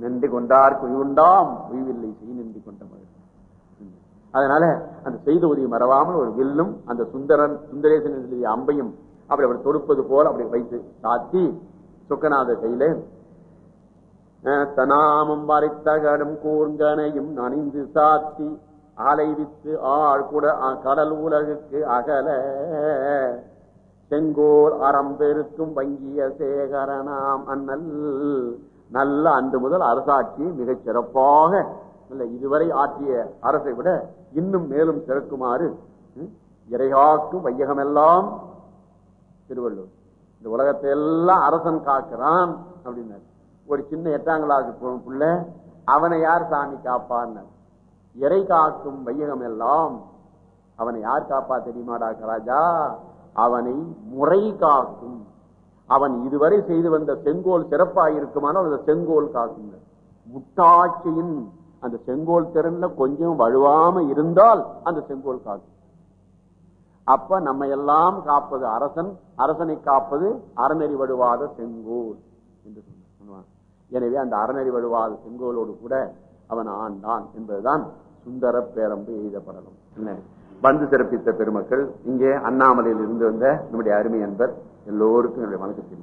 நின்று கொண்டார் குய்வுண்டாம் குய்வில்லை செய் நின்று கொண்ட அதனால அந்த செய்த உதவி மறவாமல் ஒரு வில்லும் அந்த சுந்தரன் சுந்தரேசன் எழுதிய அம்பையும் அப்படி அப்படி தொடுப்பது போல அப்படி வைத்து சாத்தி சுக்கநாத செயல. அஹ், தனாமம் வரைத்தகடும் கூர்ங்கனையும் நனிந்து சாத்தி அலைவித்து ஆள் கூட கடல் உலகுக்கு அகல. செங்கோல் அறம் பெருக்கும் வங்கிய சேகரனாம் அண்ணல் நல்ல அன்று முதல் அரசாட்சி மிகச் சிறப்பாக இதுவரை ஆற்றிய அரசை விட இன்னும் மேலும் சிறக்குமாறு ம், இறைகாக்கும் வையகமெல்லாம் திருவள்ளுவர். இந்த உலகத்தை எல்லாம் அரசன் காக்கிறான் அப்படின்னாரு. ஒரு சின்ன எட்டாங்களாக்கு போன புள்ள அவனை யார் சாமி காப்பான்னு? இறை காக்கும் வையகம் எல்லாம் அவனை யார் காப்பா தெரியுமாடா ராஜா அவனை முறை காக்கும் அவன் இதுவரை செய்து வந்த செங்கோல் சிறப்பாக இருக்குமானால் அந்த செங்கோல் காக்குங்க முட்டாட்சியின் அந்த செங்கோல் திறன்ல கொஞ்சம் வலுவாம இருந்தால் அந்த செங்கோல் காக்கும் அப்ப நம்ம எல்லாம் காப்பது அரசன் அரசனை காப்பது அறநெறி வடுவாத செங்கோல் என்று சொன்னான் எனவே அந்த அறநெறி வடுவாத செங்கோலோடு கூட அவன் ஆண்டான் என்பதுதான் சுந்தர பேரம்பு எய்தப்படணும் என்ன? வந்து சிறப்பித்த பெருமக்கள் இங்கே அண்ணாமலையில் இருந்து வந்த நம்முடைய அருமை என்பர் எல்லோருக்கும் என்னுடைய வணக்கத்தை